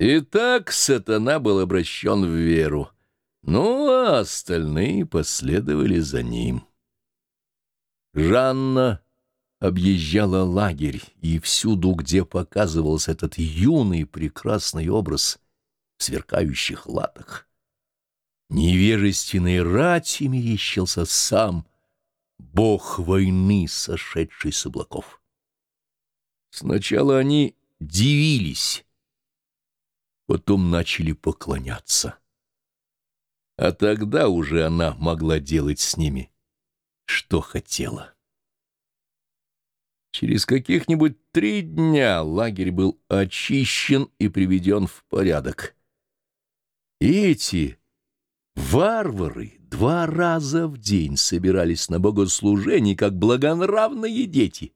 Итак, сатана был обращен в веру, ну а остальные последовали за ним. Жанна объезжала лагерь, и всюду, где показывался этот юный прекрасный образ в сверкающих латах, невежественной рати мерещился сам бог войны, сошедший с облаков. Сначала они дивились, потом начали поклоняться. А тогда уже она могла делать с ними, что хотела. Через каких-нибудь три дня лагерь был очищен и приведен в порядок. И эти варвары два раза в день собирались на богослужение, как благонравные дети.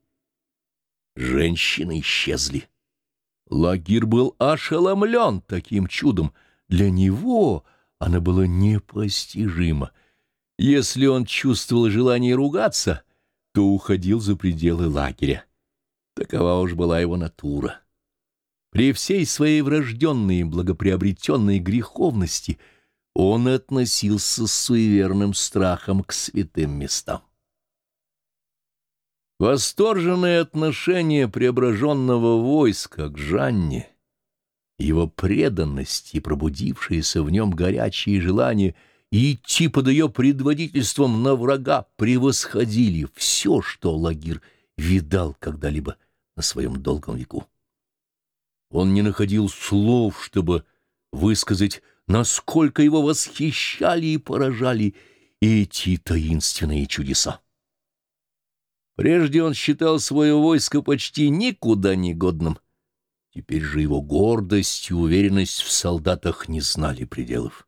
Женщины исчезли. Лагир был ошеломлен таким чудом. Для него она была непостижима. Если он чувствовал желание ругаться, то уходил за пределы лагеря. Такова уж была его натура. При всей своей врожденной благоприобретенной греховности он относился с суеверным страхом к святым местам. Восторженное отношение преображенного войска к Жанне, его преданность и пробудившееся в нем горячие желания идти под ее предводительством на врага превосходили все, что Лагир видал когда-либо на своем долгом веку. Он не находил слов, чтобы высказать, насколько его восхищали и поражали эти таинственные чудеса. Прежде он считал свое войско почти никуда не годным. Теперь же его гордость и уверенность в солдатах не знали пределов.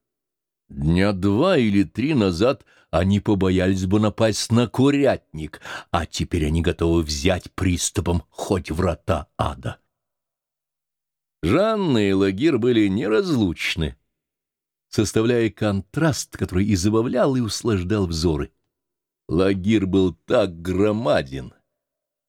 Дня два или три назад они побоялись бы напасть на курятник, а теперь они готовы взять приступом хоть врата ада. Жанна и Лагир были неразлучны, составляя контраст, который и забавлял, и услаждал взоры. Лагир был так громаден,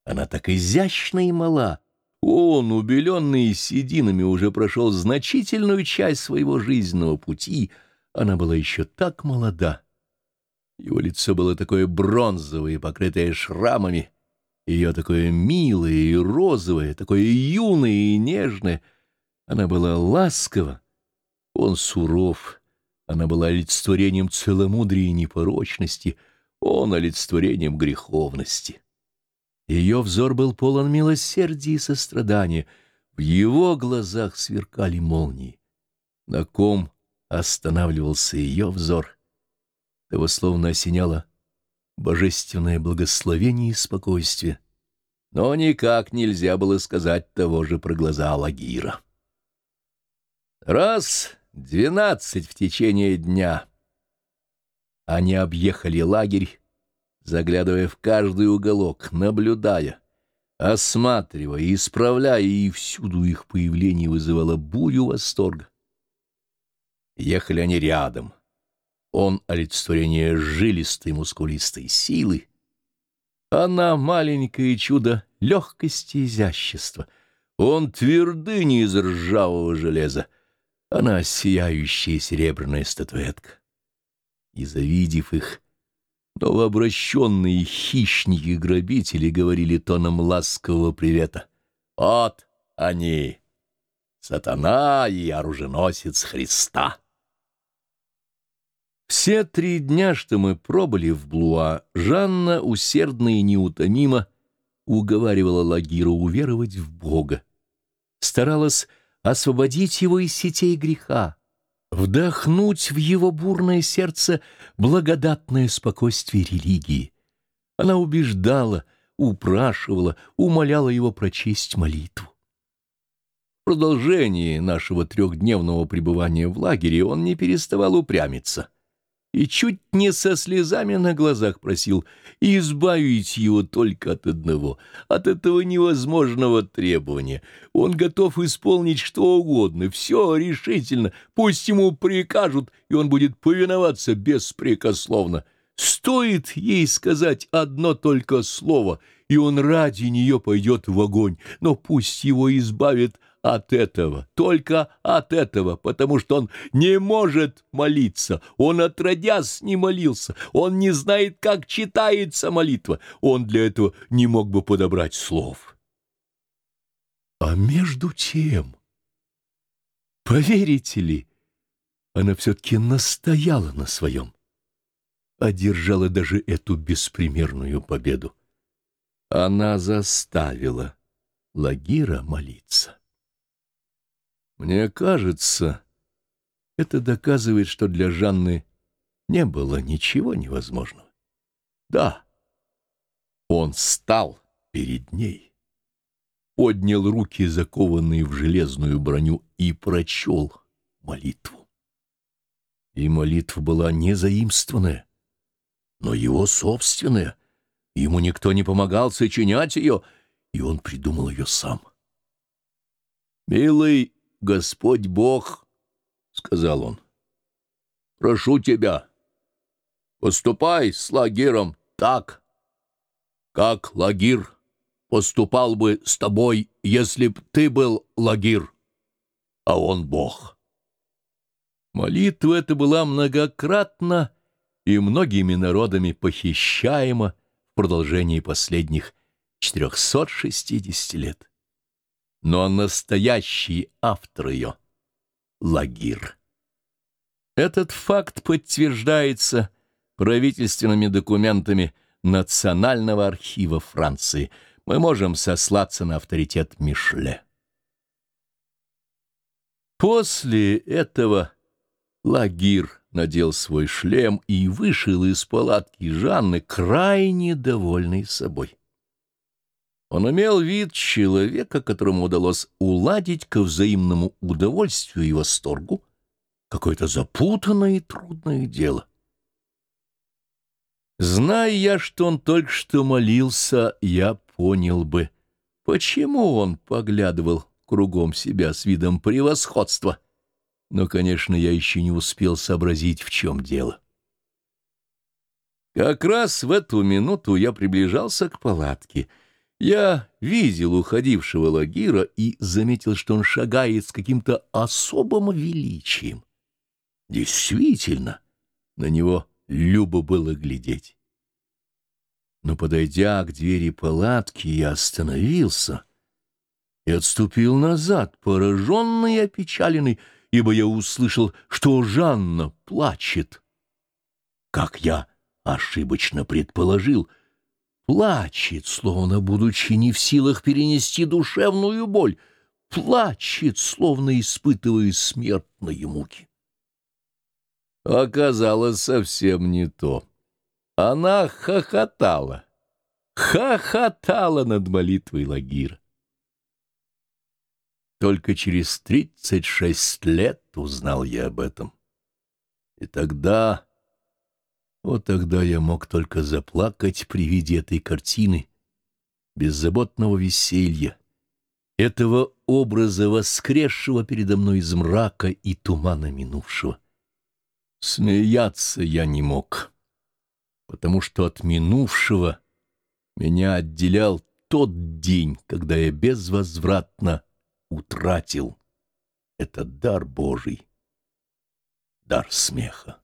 она так изящна и мала. Он, убеленный сединами, уже прошел значительную часть своего жизненного пути. Она была еще так молода. Его лицо было такое бронзовое, покрытое шрамами. Ее такое милое и розовое, такое юное и нежное. Она была ласкова, он суров. Она была олицетворением целомудрия и непорочности — он олицетворением греховности. Ее взор был полон милосердия и сострадания, в его глазах сверкали молнии. На ком останавливался ее взор, того словно осеняло божественное благословение и спокойствие. Но никак нельзя было сказать того же про глаза Лагира. Раз двенадцать в течение дня — они объехали лагерь, заглядывая в каждый уголок, наблюдая, осматривая, исправляя, и всюду их появление вызывало бурю восторга. Ехали они рядом. Он — олицетворение жилистой мускулистой силы. Она — маленькое чудо легкости и изящества. Он — твердыня из ржавого железа. Она — сияющая серебряная статуэтка и, завидев их, новообращенные хищники-грабители говорили тоном ласкового привета. «Вот они, сатана и оруженосец Христа!» Все три дня, что мы пробыли в Блуа, Жанна усердно и неутомимо уговаривала Лагиру уверовать в Бога. Старалась освободить его из сетей греха, вдохнуть в его бурное сердце благодатное спокойствие религии. Она убеждала, упрашивала, умоляла его прочесть молитву. В продолжении нашего трехдневного пребывания в лагере он не переставал упрямиться — и чуть не со слезами на глазах просил избавить его только от одного, от этого невозможного требования. Он готов исполнить что угодно, все решительно, пусть ему прикажут, и он будет повиноваться беспрекословно. Стоит ей сказать одно только слово, и он ради нее пойдет в огонь, но пусть его избавит от этого, только от этого, потому что он не может молиться, он отродясь не молился, он не знает, как читается молитва, он для этого не мог бы подобрать слов. А между тем, поверите ли, она все-таки настояла на своем, одержала даже эту беспримерную победу. Она заставила Лагира молиться. Мне кажется, это доказывает, что для Жанны не было ничего невозможного. Да, он стал перед ней, поднял руки, закованные в железную броню, и прочел молитву. И молитва была не заимствованная, но его собственная. Ему никто не помогал сочинять ее, и он придумал ее сам. «Милый Господь Бог, — сказал он, — прошу тебя, поступай с Лагиром так, как Лагир поступал бы с тобой, если б ты был Лагир, а он Бог. Молитва эта была многократно и многими народами похищаема в продолжении последних 460 лет но настоящий автор ее — Лагир. Этот факт подтверждается правительственными документами Национального архива Франции. Мы можем сослаться на авторитет Мишле. После этого Лагир надел свой шлем и вышел из палатки Жанны, крайне довольный собой. Он имел вид человека, которому удалось уладить ко взаимному удовольствию и восторгу какое-то запутанное и трудное дело. Зная я, что он только что молился, я понял бы, почему он поглядывал кругом себя с видом превосходства. Но, конечно, я еще не успел сообразить, в чем дело. Как раз в эту минуту я приближался к палатке — я видел уходившего Лагира и заметил, что он шагает с каким-то особым величием. Действительно, на него любо было глядеть. Но, подойдя к двери палатки, я остановился и отступил назад, пораженный и опечаленный, ибо я услышал, что Жанна плачет. Как я ошибочно предположил — Плачет, словно будучи не в силах перенести душевную боль. Плачет, словно испытывая смертные муки. Оказалось совсем не то. Она хохотала. Хохотала над молитвой Лагира. Только через тридцать шесть лет узнал я об этом. И тогда вот тогда я мог только заплакать при виде этой картины, беззаботного веселья, этого образа, воскресшего передо мной из мрака и тумана минувшего. Смеяться я не мог, потому что от минувшего меня отделял тот день, когда я безвозвратно утратил этот дар Божий, дар смеха.